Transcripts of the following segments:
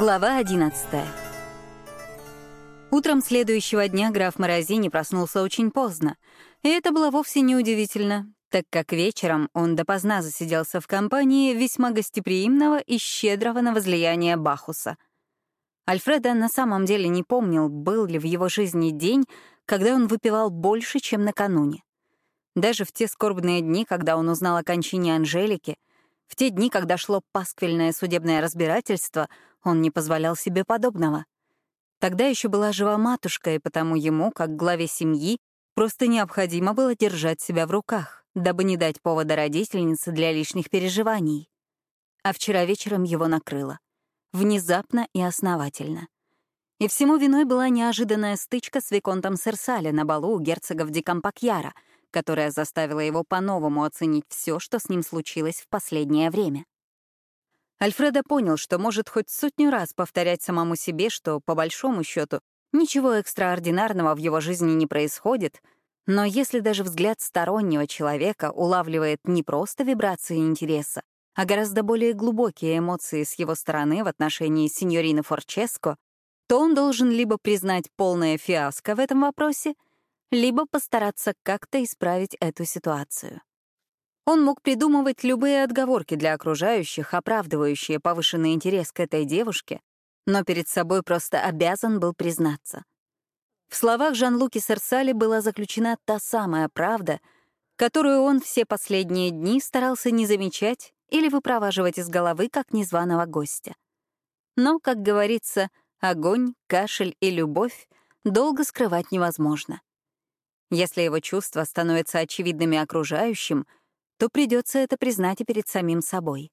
Глава 11 Утром следующего дня граф Морозини проснулся очень поздно, и это было вовсе не удивительно, так как вечером он допоздна засиделся в компании весьма гостеприимного и щедрого на возлияние Бахуса. Альфреда на самом деле не помнил, был ли в его жизни день, когда он выпивал больше, чем накануне. Даже в те скорбные дни, когда он узнал о кончине Анжелики, в те дни, когда шло пасквильное судебное разбирательство — он не позволял себе подобного. Тогда еще была жива матушка, и потому ему, как главе семьи, просто необходимо было держать себя в руках, дабы не дать повода родительнице для лишних переживаний. А вчера вечером его накрыло. Внезапно и основательно. И всему виной была неожиданная стычка с Виконтом Серсале на балу у герцогов Дикампакьяра, которая заставила его по-новому оценить все, что с ним случилось в последнее время. Альфредо понял, что может хоть сотню раз повторять самому себе, что, по большому счету, ничего экстраординарного в его жизни не происходит, но если даже взгляд стороннего человека улавливает не просто вибрации интереса, а гораздо более глубокие эмоции с его стороны в отношении сеньорины Форческо, то он должен либо признать полное фиаско в этом вопросе, либо постараться как-то исправить эту ситуацию. Он мог придумывать любые отговорки для окружающих, оправдывающие повышенный интерес к этой девушке, но перед собой просто обязан был признаться. В словах Жан-Луки Серсали была заключена та самая правда, которую он все последние дни старался не замечать или выпроваживать из головы как незваного гостя. Но, как говорится, огонь, кашель и любовь долго скрывать невозможно. Если его чувства становятся очевидными окружающим — то придется это признать и перед самим собой.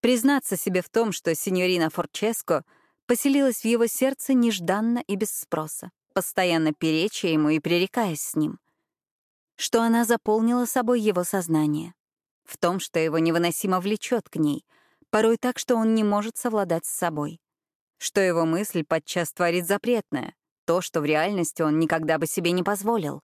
Признаться себе в том, что синьорина Форческо поселилась в его сердце нежданно и без спроса, постоянно переча ему и пререкаясь с ним. Что она заполнила собой его сознание. В том, что его невыносимо влечет к ней, порой так, что он не может совладать с собой. Что его мысль подчас творит запретное, то, что в реальности он никогда бы себе не позволил.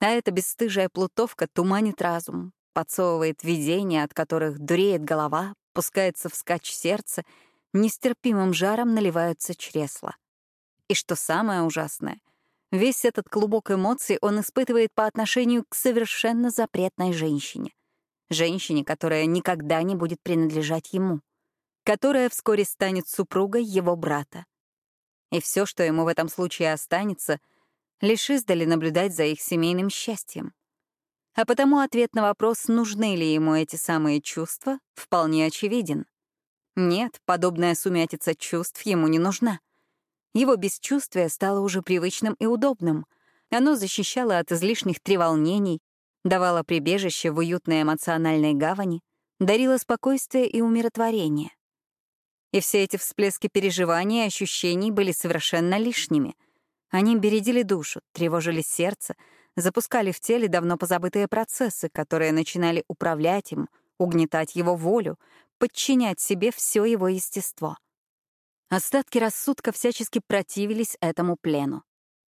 А эта бесстыжая плутовка туманит разум, подсовывает видения, от которых дуреет голова, пускается вскачь сердце, нестерпимым жаром наливаются чресла. И что самое ужасное, весь этот клубок эмоций он испытывает по отношению к совершенно запретной женщине. Женщине, которая никогда не будет принадлежать ему, которая вскоре станет супругой его брата. И все, что ему в этом случае останется, лишь издали наблюдать за их семейным счастьем. А потому ответ на вопрос, нужны ли ему эти самые чувства, вполне очевиден. Нет, подобная сумятица чувств ему не нужна. Его бесчувствие стало уже привычным и удобным. Оно защищало от излишних треволнений, давало прибежище в уютной эмоциональной гавани, дарило спокойствие и умиротворение. И все эти всплески переживаний и ощущений были совершенно лишними. Они бередили душу, тревожили сердце — запускали в теле давно позабытые процессы, которые начинали управлять им, угнетать его волю, подчинять себе все его естество. Остатки рассудка всячески противились этому плену.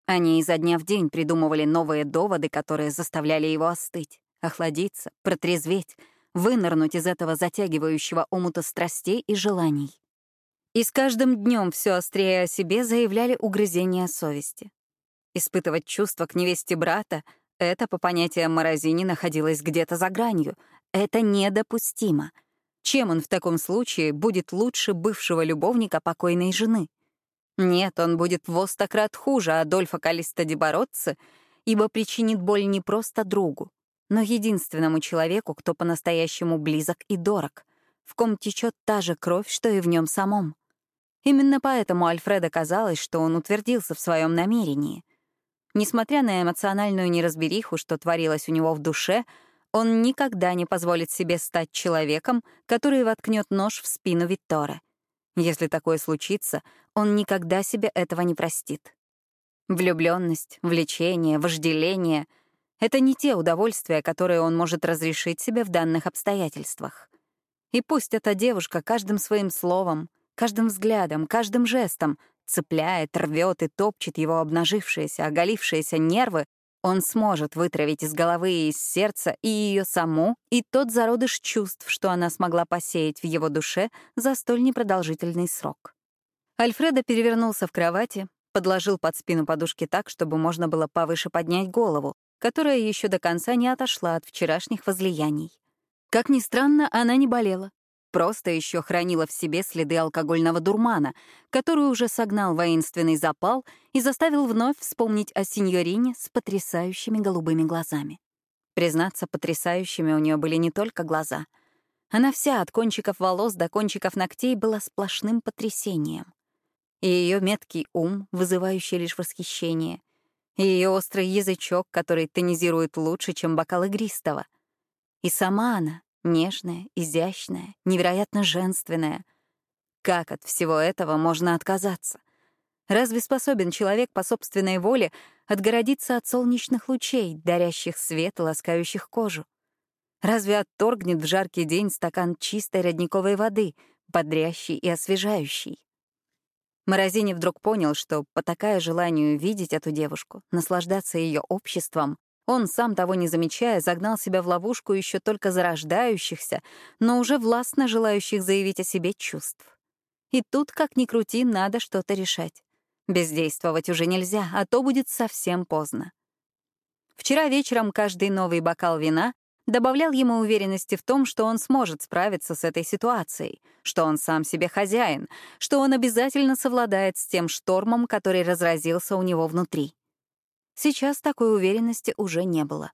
Они изо дня в день придумывали новые доводы, которые заставляли его остыть, охладиться, протрезветь, вынырнуть из этого затягивающего омута страстей и желаний. И с каждым днем все острее о себе заявляли угрызения совести. Испытывать чувства к невесте брата — это, по понятиям Морозини, находилось где-то за гранью. Это недопустимо. Чем он в таком случае будет лучше бывшего любовника покойной жены? Нет, он будет в остократ хуже Адольфа Калиста Дебородце, ибо причинит боль не просто другу, но единственному человеку, кто по-настоящему близок и дорог, в ком течет та же кровь, что и в нем самом. Именно поэтому Альфреда казалось, что он утвердился в своем намерении — Несмотря на эмоциональную неразбериху, что творилось у него в душе, он никогда не позволит себе стать человеком, который воткнет нож в спину Витторе. Если такое случится, он никогда себе этого не простит. Влюбленность, влечение, вожделение — это не те удовольствия, которые он может разрешить себе в данных обстоятельствах. И пусть эта девушка каждым своим словом, каждым взглядом, каждым жестом цепляет, рвет и топчет его обнажившиеся, оголившиеся нервы, он сможет вытравить из головы и из сердца и ее саму, и тот зародыш чувств, что она смогла посеять в его душе за столь непродолжительный срок. Альфредо перевернулся в кровати, подложил под спину подушки так, чтобы можно было повыше поднять голову, которая еще до конца не отошла от вчерашних возлияний. Как ни странно, она не болела. Просто еще хранила в себе следы алкогольного дурмана, который уже согнал воинственный запал и заставил вновь вспомнить о сеньорине с потрясающими голубыми глазами. Признаться, потрясающими у нее были не только глаза. Она вся, от кончиков волос до кончиков ногтей, была сплошным потрясением. И ее меткий ум, вызывающий лишь восхищение — и ее острый язычок, который тонизирует лучше, чем бокал игристого. И сама она, нежная, изящная, невероятно женственная. Как от всего этого можно отказаться? Разве способен человек по собственной воле отгородиться от солнечных лучей, дарящих свет и ласкающих кожу? Разве отторгнет в жаркий день стакан чистой родниковой воды, бодрящий и освежающий? Морозини вдруг понял, что, потакая желанию видеть эту девушку, наслаждаться ее обществом, он, сам того не замечая, загнал себя в ловушку еще только зарождающихся, но уже властно желающих заявить о себе чувств. И тут, как ни крути, надо что-то решать. Бездействовать уже нельзя, а то будет совсем поздно. Вчера вечером каждый новый бокал вина добавлял ему уверенности в том, что он сможет справиться с этой ситуацией, что он сам себе хозяин, что он обязательно совладает с тем штормом, который разразился у него внутри. Сейчас такой уверенности уже не было.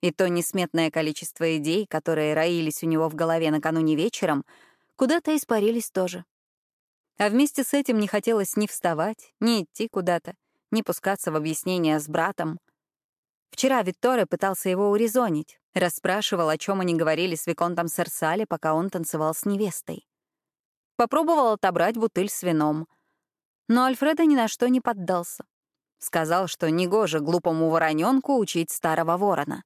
И то несметное количество идей, которые роились у него в голове накануне вечером, куда-то испарились тоже. А вместе с этим не хотелось ни вставать, ни идти куда-то, ни пускаться в объяснения с братом. Вчера Викторе пытался его урезонить, Расспрашивал, о чем они говорили с Виконтом Серсале, пока он танцевал с невестой. Попробовал отобрать бутыль с вином. Но Альфреда ни на что не поддался. Сказал, что негоже глупому вороненку учить старого ворона.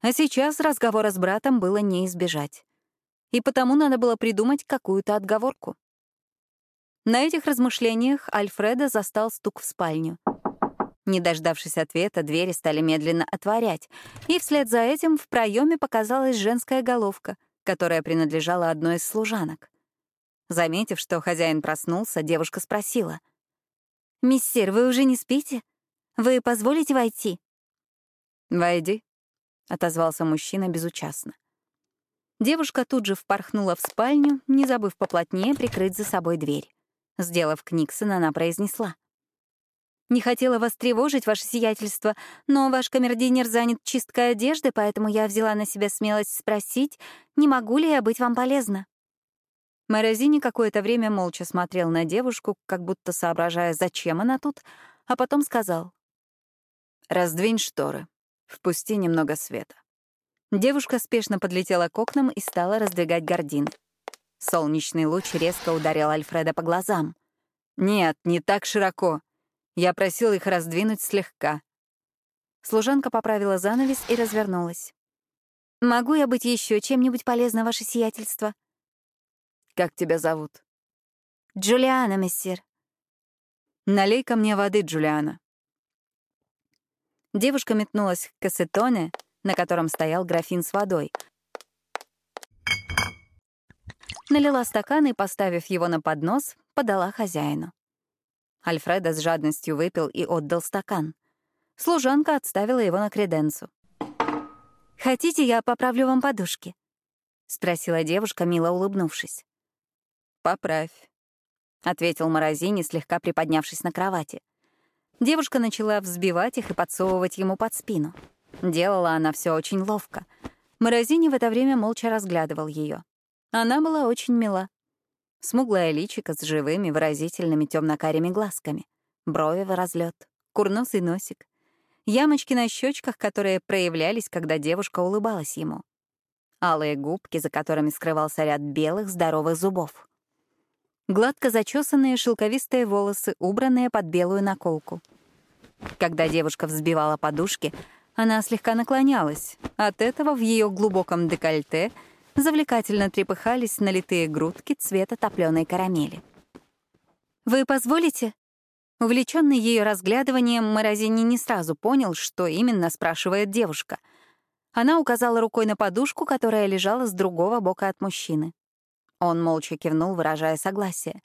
А сейчас разговора с братом было не избежать. И потому надо было придумать какую-то отговорку. На этих размышлениях Альфреда застал стук в спальню — не дождавшись ответа, двери стали медленно отворять, и вслед за этим в проеме показалась женская головка, которая принадлежала одной из служанок. Заметив, что хозяин проснулся, девушка спросила. «Миссир, вы уже не спите? Вы позволите войти?» «Войди», — отозвался мужчина безучастно. Девушка тут же впорхнула в спальню, не забыв поплотнее прикрыть за собой дверь. Сделав книксон, она произнесла. Не хотела вас тревожить, ваше сиятельство, но ваш камердинер занят чисткой одежды, поэтому я взяла на себя смелость спросить, не могу ли я быть вам полезна. Морозини какое-то время молча смотрел на девушку, как будто соображая, зачем она тут, а потом сказал. «Раздвинь шторы. Впусти немного света». Девушка спешно подлетела к окнам и стала раздвигать гардины. Солнечный луч резко ударил Альфреда по глазам. «Нет, не так широко. Я просил их раздвинуть слегка. Служанка поправила занавес и развернулась. «Могу я быть еще чем-нибудь полезна, ваше сиятельство?» «Как тебя зовут?» «Джулиана, мессир». «Налей ко мне воды, Джулиана». Девушка метнулась к кассетоне, на котором стоял графин с водой. Налила стакан и, поставив его на поднос, подала хозяину. Альфреда с жадностью выпил и отдал стакан. Служанка отставила его на креденцу. «Хотите, я поправлю вам подушки?» — спросила девушка, мило улыбнувшись. «Поправь», — ответил Морозини, слегка приподнявшись на кровати. Девушка начала взбивать их и подсовывать ему под спину. Делала она все очень ловко. Морозини в это время молча разглядывал ее. Она была очень мила. Смуглое личико с живыми, выразительными темно-карими глазками, брови в разлет, курносый носик, ямочки на щечках, которые проявлялись, когда девушка улыбалась ему, алые губки, за которыми скрывался ряд белых здоровых зубов, гладко зачесанные шелковистые волосы, убранные под белую наколку. Когда девушка взбивала подушки, она слегка наклонялась. От этого в ее глубоком декольте — завлекательно трепыхались налитые грудки цвета топленой карамели. «Вы позволите?» Увлеченный ее разглядыванием, Морозини не сразу понял, что именно спрашивает девушка. Она указала рукой на подушку, которая лежала с другого бока от мужчины. Он молча кивнул, выражая согласие.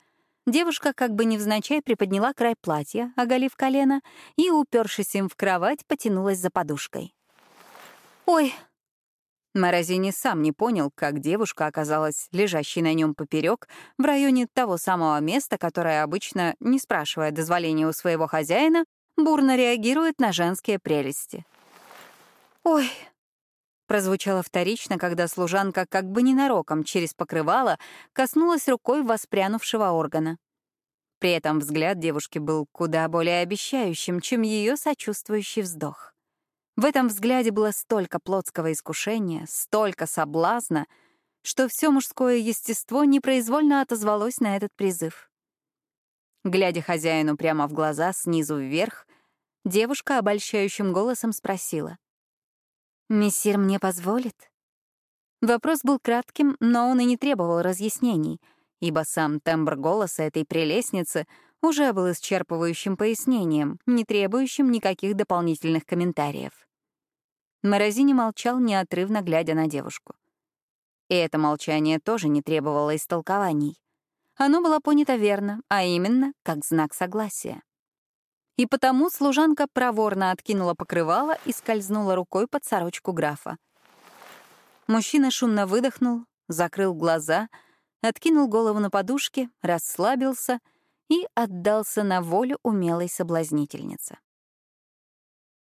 Девушка как бы невзначай приподняла край платья, оголив колено, и, упершись им в кровать, потянулась за подушкой. «Ой!» Морозини сам не понял, как девушка оказалась лежащей на нем поперек в районе того самого места, которое обычно, не спрашивая дозволения у своего хозяина, бурно реагирует на женские прелести. «Ой!» Прозвучало вторично, когда служанка как бы ненароком через покрывало коснулась рукой воспрянувшего органа. При этом взгляд девушки был куда более обещающим, чем ее сочувствующий вздох. В этом взгляде было столько плотского искушения, столько соблазна, что все мужское естество непроизвольно отозвалось на этот призыв. Глядя хозяину прямо в глаза снизу вверх, девушка обольщающим голосом спросила. «Мессир мне позволит?» Вопрос был кратким, но он и не требовал разъяснений, ибо сам тембр голоса этой прелестницы уже был исчерпывающим пояснением, не требующим никаких дополнительных комментариев. Морозини молчал, неотрывно глядя на девушку. И это молчание тоже не требовало истолкований. Оно было понято верно, а именно как знак согласия. И потому служанка проворно откинула покрывало и скользнула рукой под сорочку графа. Мужчина шумно выдохнул, закрыл глаза, откинул голову на подушке, расслабился и отдался на волю умелой соблазнительницы.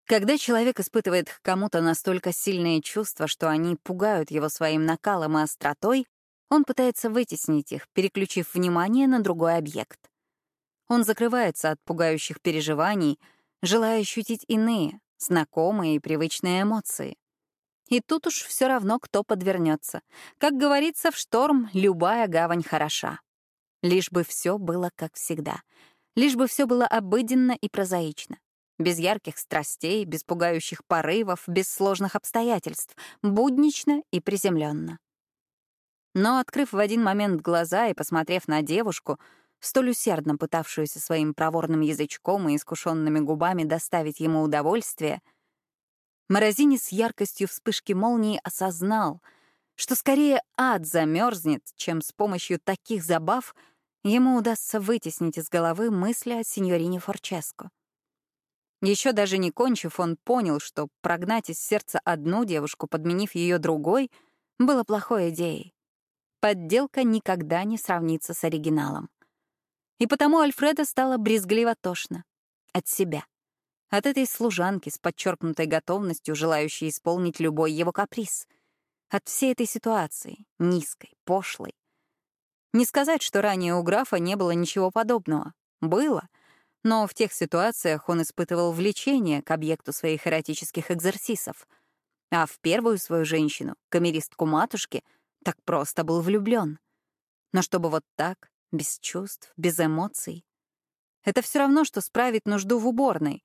Когда человек испытывает к кому-то настолько сильные чувства, что они пугают его своим накалом и остротой, он пытается вытеснить их, переключив внимание на другой объект. Он закрывается от пугающих переживаний, желая ощутить иные, знакомые и привычные эмоции. И тут уж все равно, кто подвернется. Как говорится, в шторм любая гавань хороша. Лишь бы все было как всегда. Лишь бы все было обыденно и прозаично без ярких страстей, без пугающих порывов, без сложных обстоятельств, буднично и приземленно. Но, открыв в один момент глаза и посмотрев на девушку, столь усердно пытавшуюся своим проворным язычком и искушенными губами доставить ему удовольствие, Морозини с яркостью вспышки молнии осознал, что скорее ад замерзнет, чем с помощью таких забав ему удастся вытеснить из головы мысли о сеньорине Форческо. Еще даже не кончив, он понял, что прогнать из сердца одну девушку, подменив ее другой, было плохой идеей. Подделка никогда не сравнится с оригиналом. И потому Альфреда стало брезгливо тошно. От себя. От этой служанки с подчеркнутой готовностью, желающей исполнить любой его каприз. От всей этой ситуации, низкой, пошлой. Не сказать, что ранее у графа не было ничего подобного. Было — но в тех ситуациях он испытывал влечение к объекту своих эротических экзерсисов. А в первую свою женщину, камеристку матушки, так просто был влюблен. Но чтобы вот так, без чувств, без эмоций. Это все равно, что справить нужду в уборной.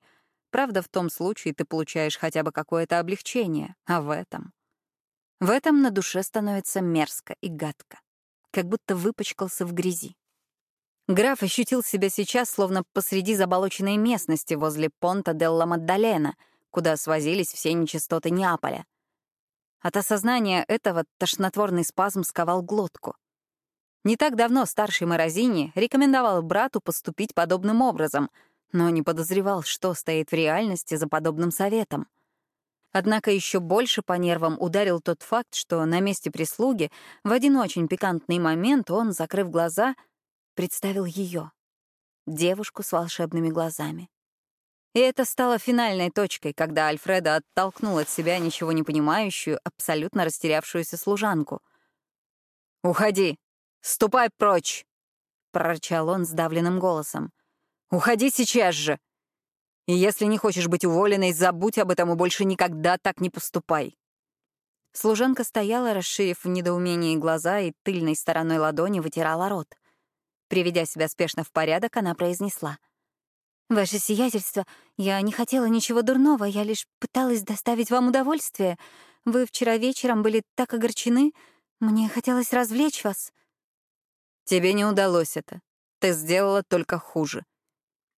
Правда, в том случае ты получаешь хотя бы какое-то облегчение, а в этом... В этом на душе становится мерзко и гадко, как будто выпачкался в грязи. Граф ощутил себя сейчас словно посреди заболоченной местности возле Понта делла Маддалена, куда свозились все нечистоты Неаполя. От осознания этого тошнотворный спазм сковал глотку. Не так давно старший Морозини рекомендовал брату поступить подобным образом, но не подозревал, что стоит в реальности за подобным советом. Однако еще больше по нервам ударил тот факт, что на месте прислуги в один очень пикантный момент он, закрыв глаза, — представил ее, девушку с волшебными глазами. И это стало финальной точкой, когда Альфреда оттолкнул от себя ничего не понимающую, абсолютно растерявшуюся служанку. «Уходи! Ступай прочь!» — прорычал он сдавленным голосом. «Уходи сейчас же! И если не хочешь быть уволенной, забудь об этом и больше никогда так не поступай!» Служанка стояла, расширив в недоумении глаза и тыльной стороной ладони вытирала рот. Приведя себя спешно в порядок, она произнесла. «Ваше сиятельство, я не хотела ничего дурного, я лишь пыталась доставить вам удовольствие. Вы вчера вечером были так огорчены, мне хотелось развлечь вас». «Тебе не удалось это. Ты сделала только хуже.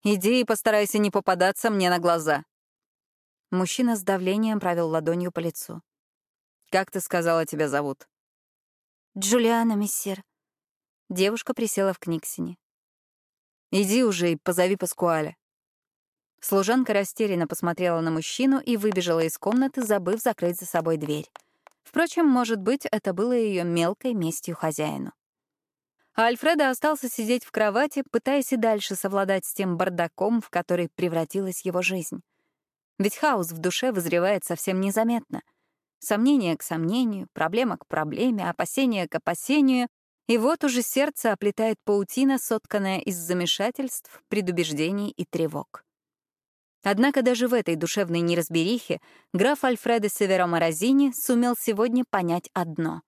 Иди и постарайся не попадаться мне на глаза». Мужчина с давлением провел ладонью по лицу. «Как ты сказала, тебя зовут?» «Джулиана, мессир», Девушка присела в книгсине. Иди уже и позови Паскуаля». Служанка растерянно посмотрела на мужчину и выбежала из комнаты, забыв закрыть за собой дверь. Впрочем, может быть, это было ее мелкой местью хозяину. А Альфреда остался сидеть в кровати, пытаясь и дальше совладать с тем бардаком, в который превратилась его жизнь. Ведь хаос в душе вызревает совсем незаметно. Сомнение к сомнению, проблема к проблеме, опасение к опасению, и вот уже сердце оплетает паутина, сотканная из замешательств, предубеждений и тревог. Однако даже в этой душевной неразберихе граф Альфредо Северо Морозини сумел сегодня понять одно.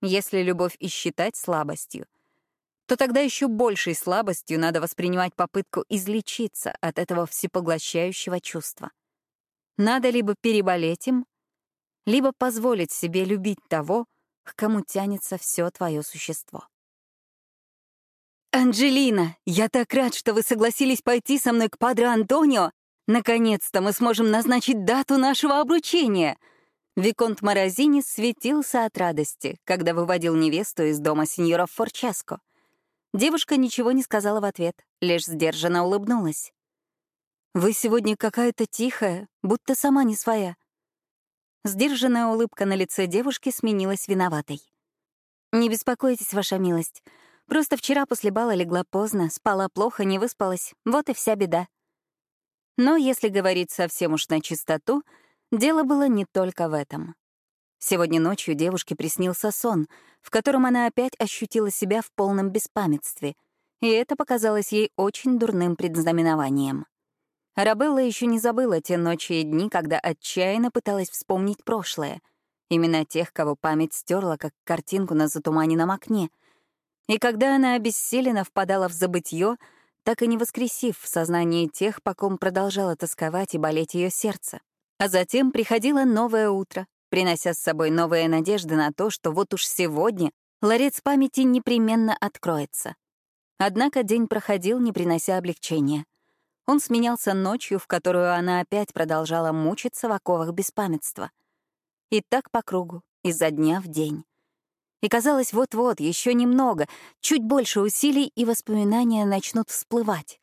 Если любовь и считать слабостью, то тогда еще большей слабостью надо воспринимать попытку излечиться от этого всепоглощающего чувства. Надо либо переболеть им, либо позволить себе любить того, к кому тянется все твое существо. «Анджелина, я так рад, что вы согласились пойти со мной к Падре Антонио Наконец-то мы сможем назначить дату нашего обручения!» Виконт Морозини светился от радости, когда выводил невесту из дома сеньора Форческо. Девушка ничего не сказала в ответ, лишь сдержанно улыбнулась. «Вы сегодня какая-то тихая, будто сама не своя». Сдержанная улыбка на лице девушки сменилась виноватой. «Не беспокойтесь, ваша милость. Просто вчера после бала легла поздно, спала плохо, не выспалась. Вот и вся беда». Но если говорить совсем уж на чистоту, дело было не только в этом. Сегодня ночью девушке приснился сон, в котором она опять ощутила себя в полном беспамятстве, и это показалось ей очень дурным предзнаменованием. Арабелла еще не забыла те ночи и дни, когда отчаянно пыталась вспомнить прошлое, именно тех, кого память стерла, как картинку на затуманенном окне. И когда она обессиленно впадала в забытье, так и не воскресив в сознании тех, по ком продолжало тосковать и болеть ее сердце. А затем приходило новое утро, принося с собой новые надежды на то, что вот уж сегодня ларец памяти непременно откроется. Однако день проходил, не принося облегчения. Он сменялся ночью, в которую она опять продолжала мучиться в оковах беспамятства. И так по кругу, изо дня в день. И казалось, вот-вот, еще немного, чуть больше усилий, и воспоминания начнут всплывать.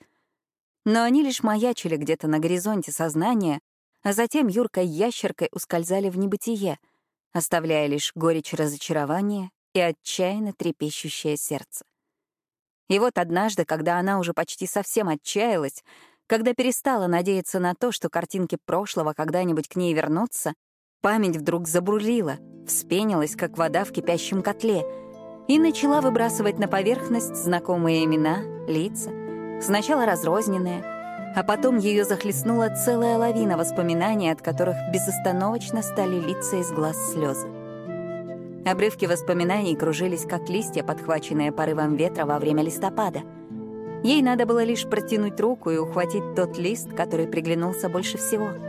Но они лишь маячили где-то на горизонте сознания, а затем юркой ящеркой ускользали в небытие, оставляя лишь горечь разочарования и отчаянно трепещущее сердце. И вот однажды, когда она уже почти совсем отчаялась, когда перестала надеяться на то, что картинки прошлого когда-нибудь к ней вернутся, Память вдруг забурлила, вспенилась, как вода в кипящем котле, и начала выбрасывать на поверхность знакомые имена, лица, сначала разрозненные, а потом ее захлестнула целая лавина воспоминаний, от которых безостановочно стали литься из глаз слезы. Обрывки воспоминаний кружились, как листья, подхваченные порывом ветра во время листопада. Ей надо было лишь протянуть руку и ухватить тот лист, который приглянулся больше всего —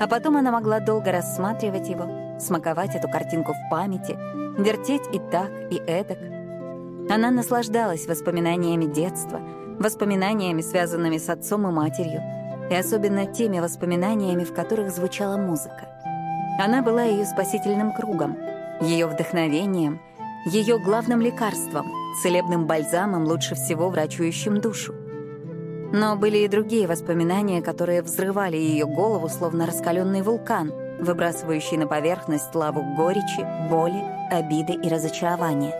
а потом она могла долго рассматривать его, смаковать эту картинку в памяти, вертеть и так, и эдак. Она наслаждалась воспоминаниями детства, воспоминаниями, связанными с отцом и матерью, и особенно теми воспоминаниями, в которых звучала музыка. Она была ее спасительным кругом, ее вдохновением, ее главным лекарством, целебным бальзамом, лучше всего врачующим душу. Но были и другие воспоминания, которые взрывали ее голову, словно раскаленный вулкан, выбрасывающий на поверхность лаву горечи, боли, обиды и разочарования.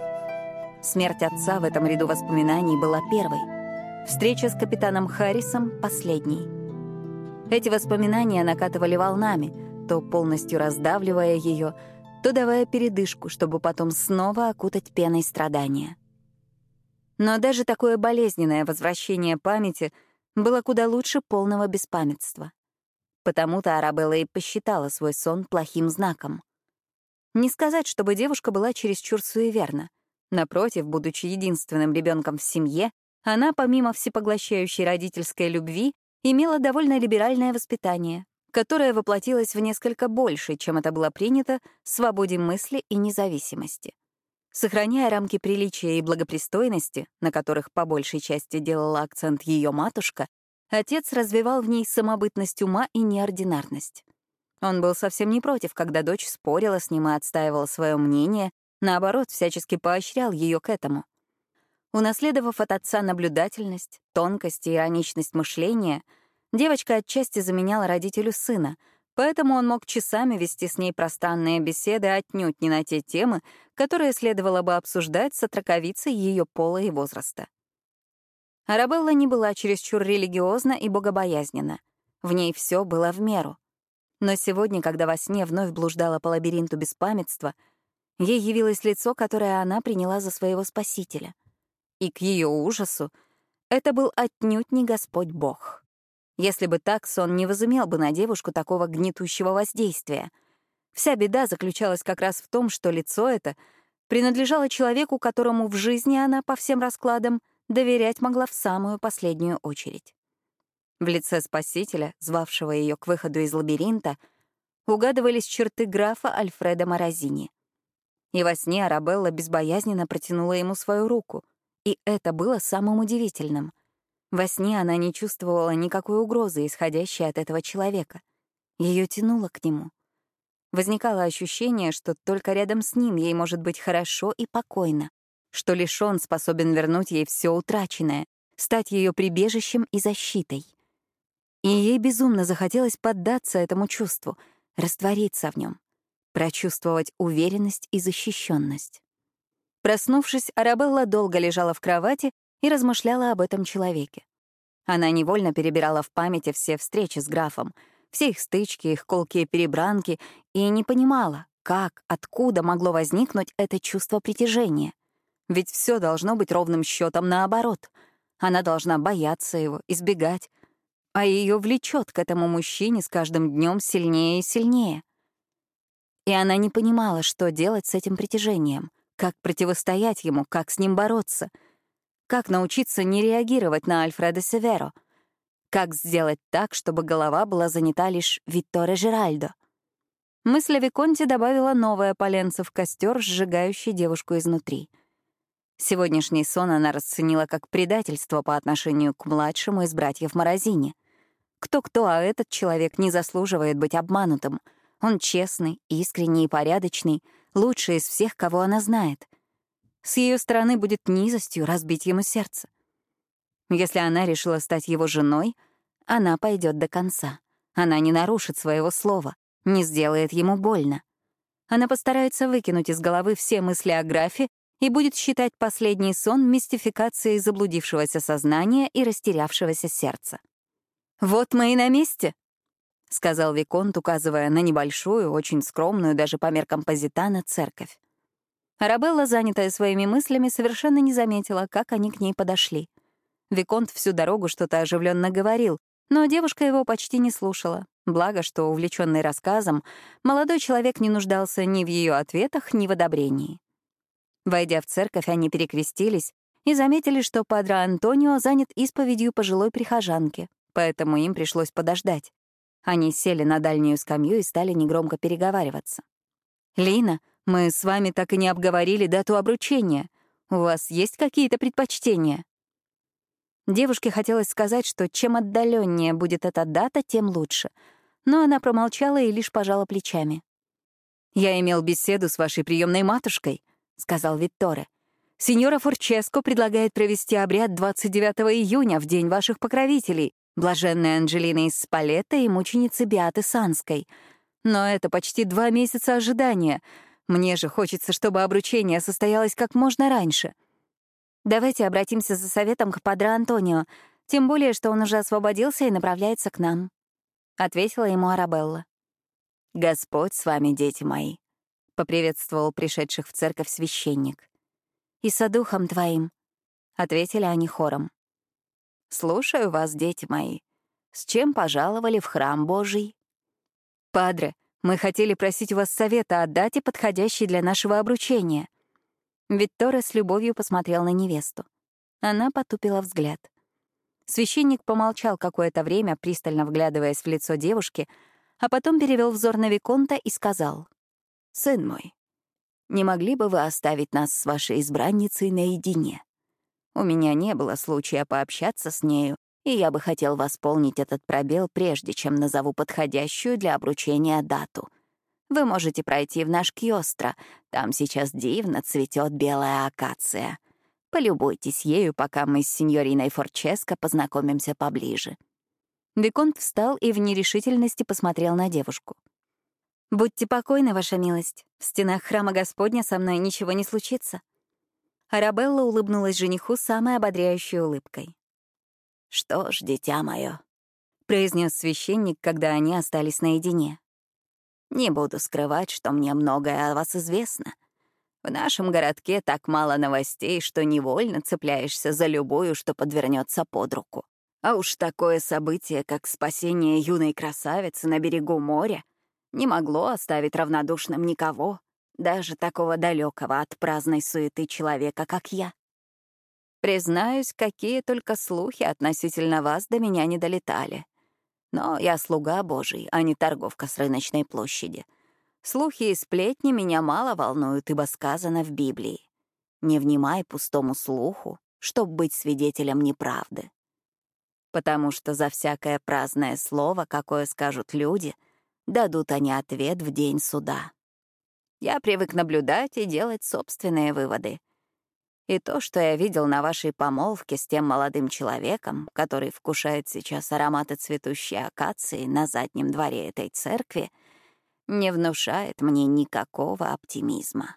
Смерть отца в этом ряду воспоминаний была первой. Встреча с капитаном Харрисом — последней. Эти воспоминания накатывали волнами, то полностью раздавливая ее, то давая передышку, чтобы потом снова окутать пеной страдания. Но даже такое болезненное возвращение памяти было куда лучше полного беспамятства. Потому-то Арабелла и посчитала свой сон плохим знаком. Не сказать, чтобы девушка была чересчур суеверна. Напротив, будучи единственным ребенком в семье, она, помимо всепоглощающей родительской любви, имела довольно либеральное воспитание, которое воплотилось в несколько больше, чем это было принято, свободе мысли и независимости. Сохраняя рамки приличия и благопристойности, на которых по большей части делала акцент ее матушка, отец развивал в ней самобытность ума и неординарность. Он был совсем не против, когда дочь спорила с ним и отстаивала свое мнение, наоборот, всячески поощрял ее к этому. Унаследовав от отца наблюдательность, тонкость и ироничность мышления, девочка отчасти заменяла родителю сына, поэтому он мог часами вести с ней пространные беседы отнюдь не на те темы, которые следовало бы обсуждать с отраковицей ее пола и возраста. Арабелла не была чересчур религиозна и богобоязненна. В ней все было в меру. Но сегодня, когда во сне вновь блуждала по лабиринту беспамятства, ей явилось лицо, которое она приняла за своего спасителя. И к ее ужасу это был отнюдь не Господь Бог. Если бы так, сон не возымел бы на девушку такого гнетущего воздействия. Вся беда заключалась как раз в том, что лицо это принадлежало человеку, которому в жизни она, по всем раскладам, доверять могла в самую последнюю очередь. В лице спасителя, звавшего ее к выходу из лабиринта, угадывались черты графа Альфреда Морозини. И во сне Арабелла безбоязненно протянула ему свою руку, и это было самым удивительным. Во сне она не чувствовала никакой угрозы, исходящей от этого человека. Ее тянуло к нему. Возникало ощущение, что только рядом с ним ей может быть хорошо и покойно, что лишь он способен вернуть ей все утраченное, стать ее прибежищем и защитой. И ей безумно захотелось поддаться этому чувству, раствориться в нем, прочувствовать уверенность и защищенность. Проснувшись, Арабелла долго лежала в кровати и размышляла об этом человеке. Она невольно перебирала в памяти все встречи с графом, все их стычки, их колкие перебранки, и не понимала, как, откуда могло возникнуть это чувство притяжения. Ведь все должно быть ровным счетом наоборот. Она должна бояться его, избегать, а ее влечет к этому мужчине с каждым днем сильнее и сильнее. И она не понимала, что делать с этим притяжением, как противостоять ему, как с ним бороться, как научиться не реагировать на Альфреда Северо, как сделать так, чтобы голова была занята лишь Витторе Жеральдо. Мысль о Виконте добавила новое поленце в костер, сжигающий девушку изнутри. Сегодняшний сон она расценила как предательство по отношению к младшему из братьев Морозини. Кто-кто, а этот человек не заслуживает быть обманутым. Он честный, искренний и порядочный, лучший из всех, кого она знает. С ее стороны будет низостью разбить ему сердце. Если она решила стать его женой, она пойдет до конца. Она не нарушит своего слова, не сделает ему больно. Она постарается выкинуть из головы все мысли о графе и будет считать последний сон мистификацией заблудившегося сознания и растерявшегося сердца. «Вот мы и на месте», — сказал Виконт, указывая на небольшую, очень скромную даже по меркам Позитана, церковь. Арабелла, занятая своими мыслями, совершенно не заметила, как они к ней подошли. Виконт всю дорогу что-то оживленно говорил, но девушка его почти не слушала. Благо, что, увлеченный рассказом, молодой человек не нуждался ни в ее ответах, ни в одобрении. Войдя в церковь, они перекрестились и заметили, что Падре Антонио занят исповедью пожилой прихожанки, поэтому им пришлось подождать. Они сели на дальнюю скамью и стали негромко переговариваться. «Лина, мы с вами так и не обговорили дату обручения. У вас есть какие-то предпочтения?» Девушке хотелось сказать, что чем отдаленнее будет эта дата, тем лучше. Но она промолчала и лишь пожала плечами. «Я имел беседу с вашей приемной матушкой», — сказал Витторе. «Сеньора Форческо предлагает провести обряд 29 июня, в день ваших покровителей, блаженной Анджелины из Спалетта и мученицы Биаты Санской. Но это почти два месяца ожидания. Мне же хочется, чтобы обручение состоялось как можно раньше. Давайте обратимся за советом к Падре Антонио, тем более, что он уже освободился и направляется к нам», — ответила ему Арабелла. «Господь с вами, дети мои», поприветствовал пришедших в церковь священник. «И со духом твоим», — ответили они хором. «Слушаю вас, дети мои. С чем пожаловали в храм Божий?» «Падре, мы хотели просить у вас совета о дате, подходящей для нашего обручения». Виктория с любовью посмотрел на невесту. Она потупила взгляд. Священник помолчал какое-то время, пристально вглядываясь в лицо девушки, а потом перевел взор на Виконта и сказал. «Сын мой, не могли бы вы оставить нас с вашей избранницей наедине? У меня не было случая пообщаться с нею, и я бы хотел восполнить этот пробел, прежде чем назову подходящую для обручения дату. Вы можете пройти в наш Кьостро, там сейчас дивно цветет белая акация. Полюбуйтесь ею, пока мы с сеньориной Форческо познакомимся поближе». Виконт встал и в нерешительности посмотрел на девушку. «Будьте покойны, ваша милость. В стенах храма Господня со мной ничего не случится». Арабелла улыбнулась жениху самой ободряющей улыбкой. «Что ж, дитя мое, произнес священник, когда они остались наедине. «Не буду скрывать, что мне многое о вас известно. В нашем городке так мало новостей, что невольно цепляешься за любую, что подвернется под руку. А уж такое событие, как спасение юной красавицы на берегу моря, не могло оставить равнодушным никого, даже такого далекого от праздной суеты человека, как я. Признаюсь, какие только слухи относительно вас до меня не долетали. Но я слуга Божий, а не торговка с рыночной площади. Слухи и сплетни меня мало волнуют, ибо сказано в Библии. Не внимай пустому слуху, чтоб быть свидетелем неправды. Потому что за всякое праздное слово, какое скажут люди, дадут они ответ в день суда. Я привык наблюдать и делать собственные выводы. И то, что я видел на вашей помолвке с тем молодым человеком, который вкушает сейчас ароматы цветущей акации на заднем дворе этой церкви, не внушает мне никакого оптимизма.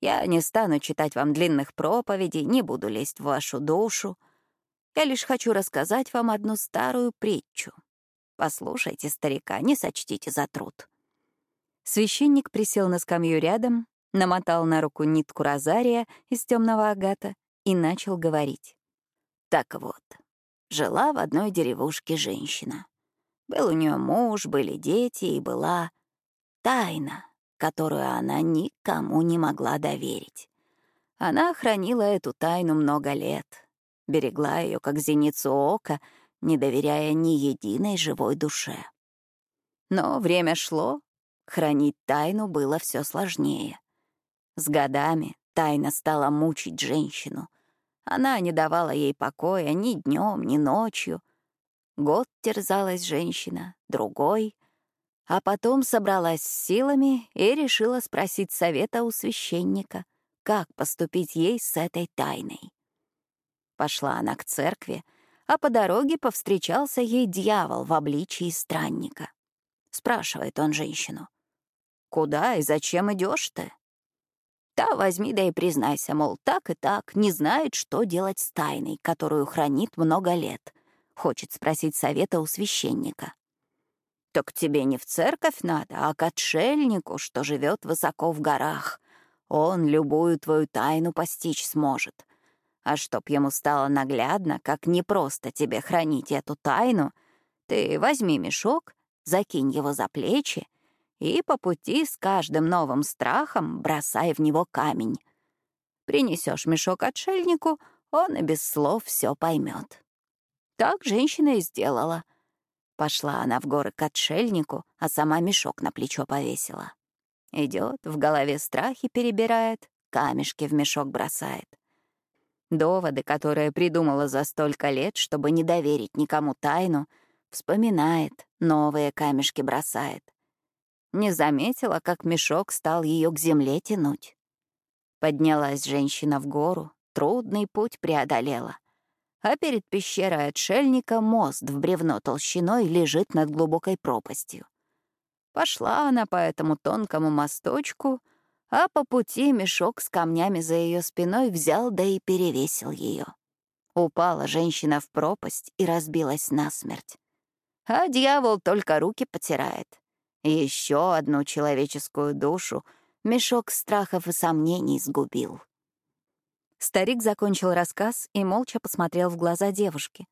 Я не стану читать вам длинных проповедей, не буду лезть в вашу душу. Я лишь хочу рассказать вам одну старую притчу. Послушайте, старика, не сочтите за труд. Священник присел на скамью рядом, намотал на руку нитку розария из темного агата и начал говорить. Так вот, жила в одной деревушке женщина. Был у нее муж, были дети и была тайна, которую она никому не могла доверить. Она хранила эту тайну много лет, берегла ее как зеницу ока, не доверяя ни единой живой душе. Но время шло, хранить тайну было все сложнее. С годами тайна стала мучить женщину. Она не давала ей покоя ни днем, ни ночью. Год терзалась женщина, другой. А потом собралась с силами и решила спросить совета у священника, как поступить ей с этой тайной. Пошла она к церкви, а по дороге повстречался ей дьявол в обличии странника. Спрашивает он женщину, «Куда и зачем идешь ты?» Та возьми да и признайся, мол, так и так, не знает, что делать с тайной, которую хранит много лет. Хочет спросить совета у священника. Так тебе не в церковь надо, а к отшельнику, что живет высоко в горах. Он любую твою тайну постичь сможет. А чтоб ему стало наглядно, как непросто тебе хранить эту тайну, ты возьми мешок, закинь его за плечи и по пути с каждым новым страхом бросай в него камень. Принесешь мешок отшельнику, он и без слов все поймет. Так женщина и сделала. Пошла она в горы к отшельнику, а сама мешок на плечо повесила. Идет, в голове страхи перебирает, камешки в мешок бросает. Доводы, которые придумала за столько лет, чтобы не доверить никому тайну, вспоминает, новые камешки бросает не заметила, как мешок стал ее к земле тянуть. Поднялась женщина в гору, трудный путь преодолела. А перед пещерой отшельника мост в бревно толщиной лежит над глубокой пропастью. Пошла она по этому тонкому мосточку, а по пути мешок с камнями за ее спиной взял да и перевесил ее. Упала женщина в пропасть и разбилась насмерть. А дьявол только руки потирает. Еще одну человеческую душу мешок страхов и сомнений сгубил. Старик закончил рассказ и молча посмотрел в глаза девушки.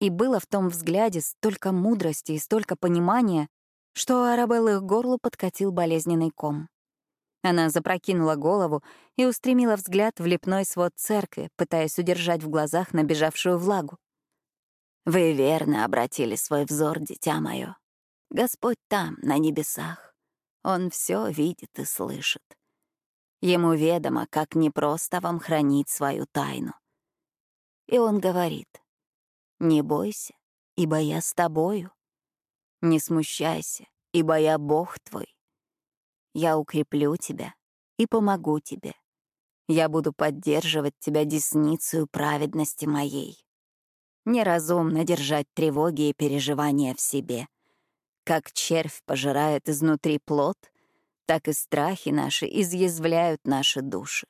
И было в том взгляде столько мудрости и столько понимания, что у Арабеллы к горлу подкатил болезненный ком. Она запрокинула голову и устремила взгляд в лепной свод церкви, пытаясь удержать в глазах набежавшую влагу. «Вы верно обратили свой взор, дитя мое. Господь там, на небесах. Он все видит и слышит. Ему ведомо, как непросто вам хранить свою тайну. И он говорит, «Не бойся, ибо я с тобою. Не смущайся, ибо я Бог твой. Я укреплю тебя и помогу тебе. я буду поддерживать тебя десницей праведности моей. Неразумно держать тревоги и переживания в себе. Как червь пожирает изнутри плод, так и страхи наши изъязвляют наши души.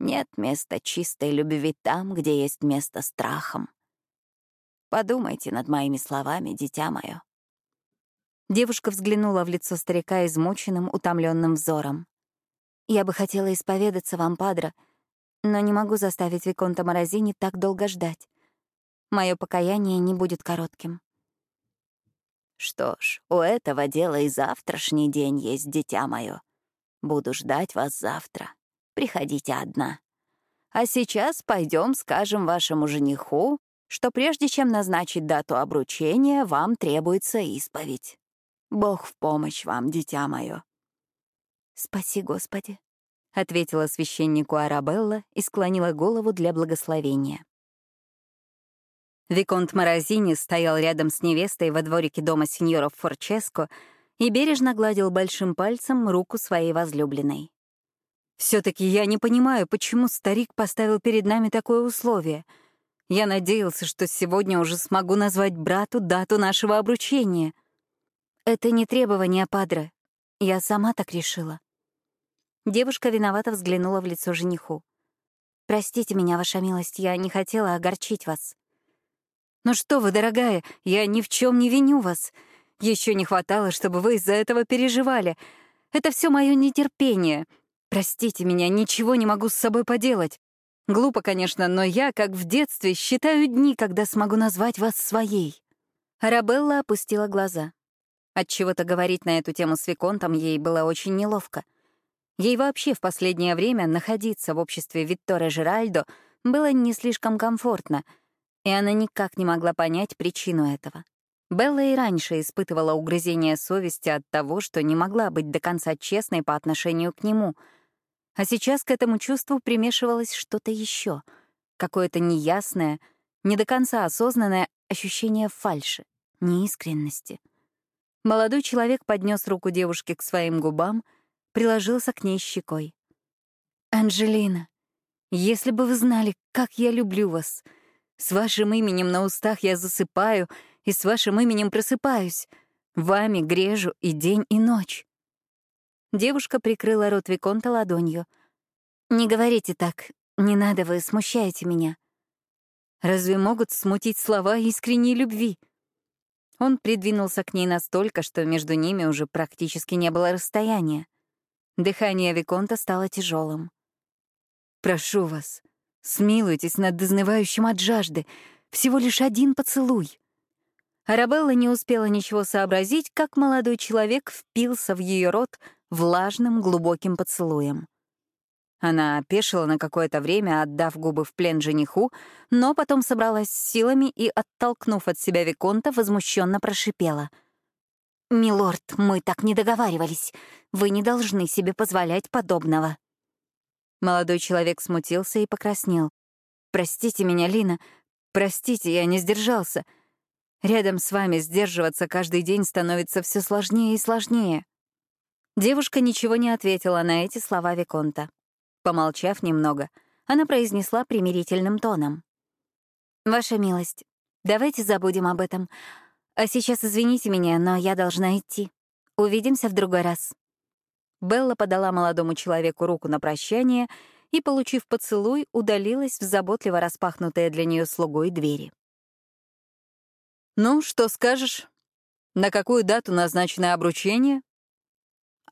Нет места чистой любви там, где есть место страхам. Подумайте над моими словами, дитя мое. Девушка взглянула в лицо старика измученным, утомленным взором. «Я бы хотела исповедаться вам, падра, но не могу заставить Виконта Морозини так долго ждать. Мое покаяние не будет коротким». «Что ж, у этого дела и завтрашний день есть, дитя мое. Буду ждать вас завтра. Приходите одна. А сейчас пойдем скажем вашему жениху, что прежде чем назначить дату обручения, вам требуется исповедь. Бог в помощь вам, дитя мое. «Спаси, Господи», — ответила священнику Арабелла и склонила голову для благословения. Виконт Морозини стоял рядом с невестой во дворике дома сеньоров Форческо и бережно гладил большим пальцем руку своей возлюбленной. все таки я не понимаю, почему старик поставил перед нами такое условие. Я надеялся, что сегодня уже смогу назвать брату дату нашего обручения — это не требование Падре. Я сама так решила. Девушка виновато взглянула в лицо жениху. «Простите меня, ваша милость, я не хотела огорчить вас». «Ну что вы, дорогая, я ни в чем не виню вас. Еще не хватало, чтобы вы из-за этого переживали. Это все мое нетерпение. Простите меня, ничего не могу с собой поделать. Глупо, конечно, но я, как в детстве, считаю дни, когда смогу назвать вас своей». Арабелла опустила глаза. Отчего-то говорить на эту тему с Виконтом ей было очень неловко. Ей вообще в последнее время находиться в обществе Виктора Жеральдо было не слишком комфортно, и она никак не могла понять причину этого. Белла и раньше испытывала угрызение совести от того, что не могла быть до конца честной по отношению к нему. А сейчас к этому чувству примешивалось что-то еще, какое-то неясное, не до конца осознанное ощущение фальши, неискренности — Молодой человек поднес руку девушки к своим губам, приложился к ней щекой. «Анжелина, если бы вы знали, как я люблю вас. С вашим именем на устах я засыпаю, и с вашим именем просыпаюсь. Вами грежу и день, и ночь». Девушка прикрыла рот Виконта ладонью. «Не говорите так. Не надо, вы смущаете меня. Разве могут смутить слова искренней любви?» Он придвинулся к ней настолько, что между ними уже практически не было расстояния. Дыхание Виконта стало тяжелым. «Прошу вас, смилуйтесь над изнывающим от жажды. Всего лишь один поцелуй». Арабелла не успела ничего сообразить, как молодой человек впился в ее рот влажным глубоким поцелуем. Она опешила на какое-то время, отдав губы в плен жениху, но потом собралась с силами и, оттолкнув от себя Виконта, возмущенно прошипела. «Милорд, мы так не договаривались. Вы не должны себе позволять подобного». Молодой человек смутился и покраснел. «Простите меня, Лина. Простите, я не сдержался. Рядом с вами сдерживаться каждый день становится все сложнее и сложнее». Девушка ничего не ответила на эти слова Виконта. Помолчав немного, она произнесла примирительным тоном. «Ваша милость, давайте забудем об этом. А сейчас извините меня, но я должна идти. Увидимся в другой раз». Белла подала молодому человеку руку на прощание и, получив поцелуй, удалилась в заботливо распахнутые для нее слугой двери. «Ну, что скажешь? На какую дату назначено обручение?»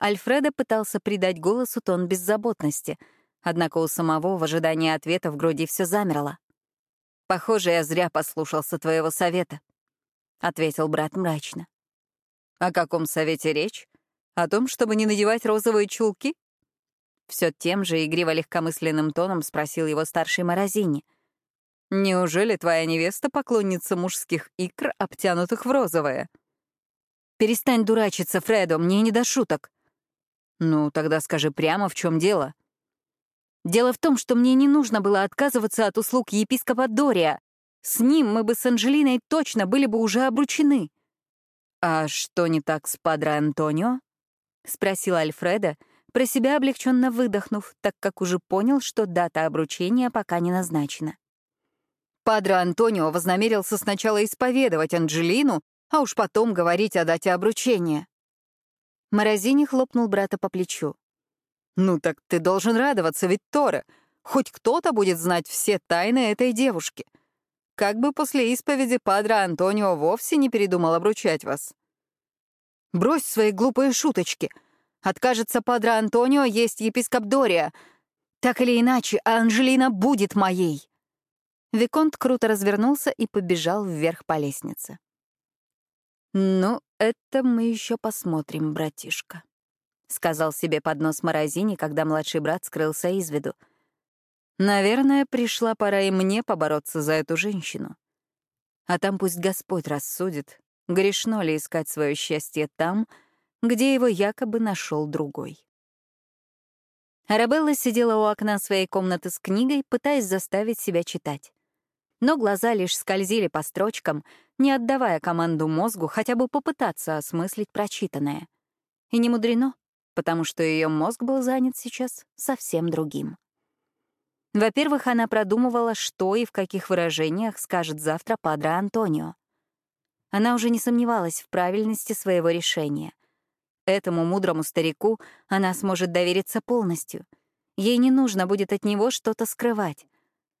Альфреда пытался придать голосу тон беззаботности — Однако у самого в ожидании ответа в груди все замерло. «Похоже, я зря послушался твоего совета», — ответил брат мрачно. «О каком совете речь? О том, чтобы не надевать розовые чулки?» Все тем же игриво-легкомысленным тоном спросил его старший Морозини. «Неужели твоя невеста поклонница мужских икр, обтянутых в розовое?» «Перестань дурачиться, Фредо, мне не до шуток». «Ну, тогда скажи прямо, в чем дело», Дело в том, что мне не нужно было отказываться от услуг епископа Дория. С ним мы бы с Анжелиной точно были бы уже обручены. «А что не так с Падре Антонио?» — спросил Альфреда, про себя облегченно выдохнув, так как уже понял, что дата обручения пока не назначена. Падре Антонио вознамерился сначала исповедовать Анджелину, а уж потом говорить о дате обручения. Морозини хлопнул брата по плечу. «Ну так ты должен радоваться, Викторе. Хоть кто-то будет знать все тайны этой девушки. Как бы после исповеди Падре Антонио вовсе не передумал обручать вас. Брось свои глупые шуточки. Откажется Падре Антонио, есть епископ Дория. Так или иначе, Анжелина будет моей. Виконт круто развернулся и побежал вверх по лестнице. «Ну, это мы еще посмотрим, братишка», — сказал себе под нос Морозини, когда младший брат скрылся из виду. «Наверное, пришла пора и мне побороться за эту женщину. А там пусть Господь рассудит, грешно ли искать свое счастье там, где его якобы нашел другой». Арабелла сидела у окна своей комнаты с книгой, пытаясь заставить себя читать но глаза лишь скользили по строчкам, не отдавая команду мозгу хотя бы попытаться осмыслить прочитанное. И не мудрено, потому что ее мозг был занят сейчас совсем другим. Во-первых, она продумывала, что и в каких выражениях скажет завтра Падре Антонио. Она уже не сомневалась в правильности своего решения. Этому мудрому старику она сможет довериться полностью. Ей не нужно будет от него что-то скрывать.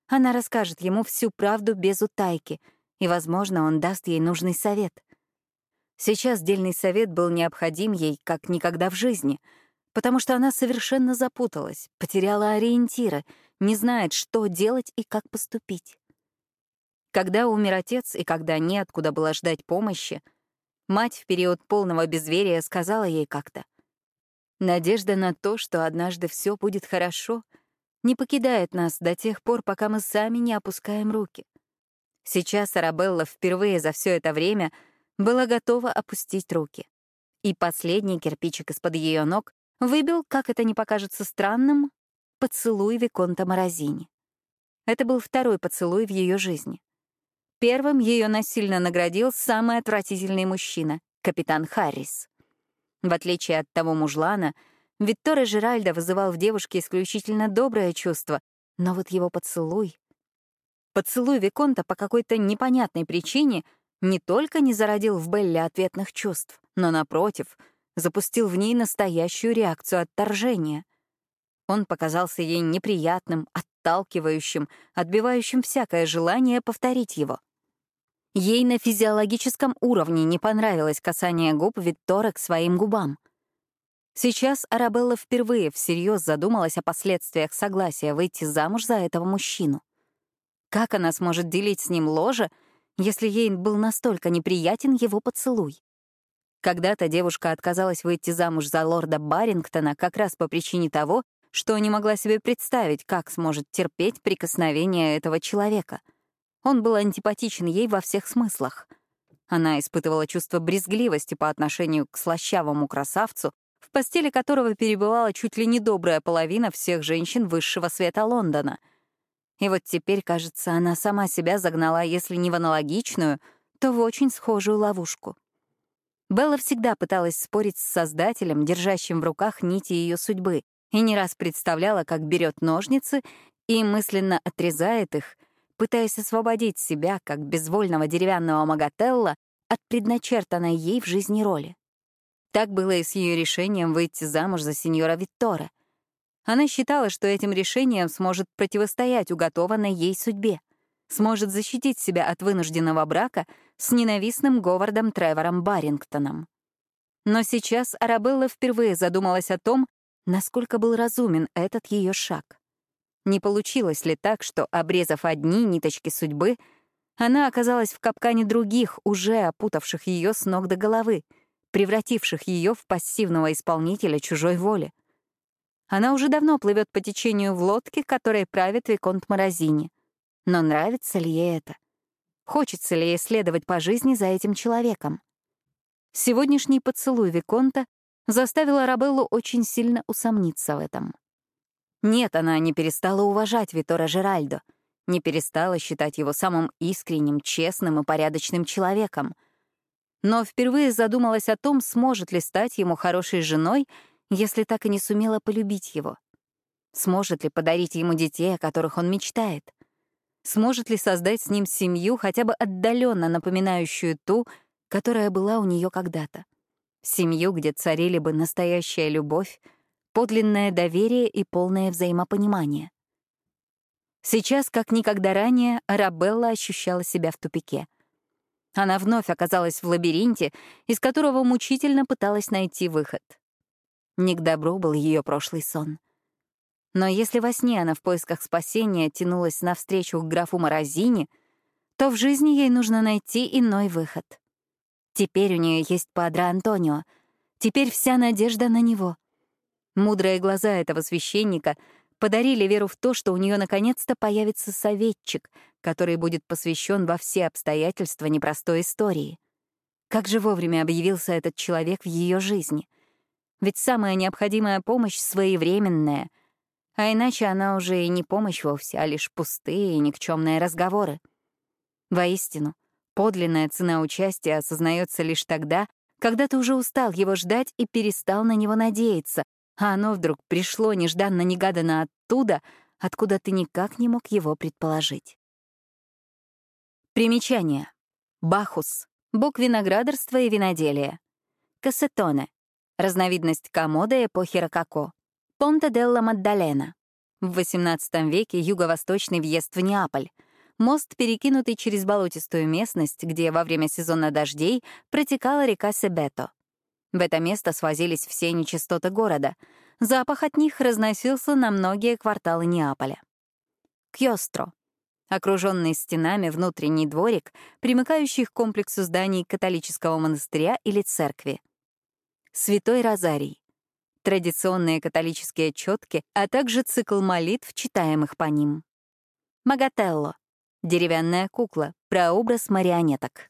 Она расскажет ему всю правду без утайки, и, возможно, он даст ей нужный совет. Сейчас дельный совет был необходим ей как никогда в жизни, потому что она совершенно запуталась, потеряла ориентиры, не знает, что делать и как поступить. Когда умер отец и когда неоткуда было ждать помощи, мать в период полного безверия сказала ей как-то, «Надежда на то, что однажды все будет хорошо — не покидает нас до тех пор, пока мы сами не опускаем руки. Сейчас Арабелла впервые за все это время была готова опустить руки. И последний кирпичик из-под ее ног выбил, как это не покажется странным, поцелуй Виконта Морозини. Это был второй поцелуй в ее жизни. Первым ее насильно наградил самый отвратительный мужчина — капитан Харрис. В отличие от того мужлана — Викторе Жеральда вызывал в девушке исключительно доброе чувство, но вот его поцелуй... Поцелуй Виконта по какой-то непонятной причине не только не зародил в Белле ответных чувств, но, напротив, запустил в ней настоящую реакцию отторжения. Он показался ей неприятным, отталкивающим, отбивающим всякое желание повторить его. Ей на физиологическом уровне не понравилось касание губ Виктора к своим губам — Сейчас Арабелла впервые всерьез задумалась о последствиях согласия выйти замуж за этого мужчину. Как она сможет делить с ним ложе, если ей был настолько неприятен его поцелуй? Когда-то девушка отказалась выйти замуж за лорда Барингтона как раз по причине того, что не могла себе представить, как сможет терпеть прикосновение этого человека. Он был антипатичен ей во всех смыслах. Она испытывала чувство брезгливости по отношению к слащавому красавцу, в постели которого перебывала чуть ли не добрая половина всех женщин высшего света Лондона. И вот теперь, кажется, она сама себя загнала, если не в аналогичную, то в очень схожую ловушку. Белла всегда пыталась спорить с Создателем, держащим в руках нити ее судьбы, и не раз представляла, как берет ножницы и мысленно отрезает их, пытаясь освободить себя, как безвольного деревянного магателла, от предначертанной ей в жизни роли. Так было и с ее решением выйти замуж за сеньора Виттора. Она считала, что этим решением сможет противостоять уготованной ей судьбе, сможет защитить себя от вынужденного брака с ненавистным Говардом Тревором Барингтоном. Но сейчас Арабелла впервые задумалась о том, насколько был разумен этот ее шаг. Не получилось ли так, что, обрезав одни ниточки судьбы, она оказалась в капкане других, уже опутавших ее с ног до головы — превративших ее в пассивного исполнителя чужой воли. Она уже давно плывет по течению в лодке, которой правит Виконт Морозини. Но нравится ли ей это? Хочется ли ей следовать по жизни за этим человеком? Сегодняшний поцелуй Виконта заставил Арабеллу очень сильно усомниться в этом. Нет, она не перестала уважать Витора Жеральдо, не перестала считать его самым искренним, честным и порядочным человеком — но впервые задумалась о том, сможет ли стать ему хорошей женой, если так и не сумела полюбить его? Сможет ли подарить ему детей, о которых он мечтает? Сможет ли создать с ним семью, хотя бы отдаленно напоминающую ту, которая была у нее когда-то? Семью, где царили бы настоящая любовь, подлинное доверие и полное взаимопонимание. Сейчас, как никогда ранее, Арабелла ощущала себя в тупике. Она вновь оказалась в лабиринте, из которого мучительно пыталась найти выход. Не к добру был ее прошлый сон. Но если во сне она в поисках спасения тянулась навстречу к графу Морозине, то в жизни ей нужно найти иной выход. Теперь у нее есть Падре Антонио. Теперь вся надежда на него. Мудрые глаза этого священника подарили веру в то, что у нее наконец-то появится советчик, который будет посвящен во все обстоятельства непростой истории. Как же вовремя объявился этот человек в ее жизни. Ведь самая необходимая помощь своевременная — а иначе она уже и не помощь вовсе, а лишь пустые и никчемные разговоры. Воистину, подлинная цена участия осознается лишь тогда, когда ты уже устал его ждать и перестал на него надеяться, а оно вдруг пришло нежданно-негаданно оттуда, откуда ты никак не мог его предположить. Примечание. Бахус — бог виноградарства и виноделия. Кассетоне — разновидность комода эпохи Рококо. Понте делла Маддалена. В XVIII веке юго-восточный въезд в Неаполь. Мост, перекинутый через болотистую местность, где во время сезона дождей протекала река Себето. В это место свозились все нечистоты города. Запах от них разносился на многие кварталы Неаполя. Кьостро — окруженный стенами внутренний дворик, примыкающий к комплексу зданий католического монастыря или церкви. Святой Розарий традиционные католические четки, а также цикл молитв, читаемых по ним. Магателло — деревянная кукла, прообраз марионеток.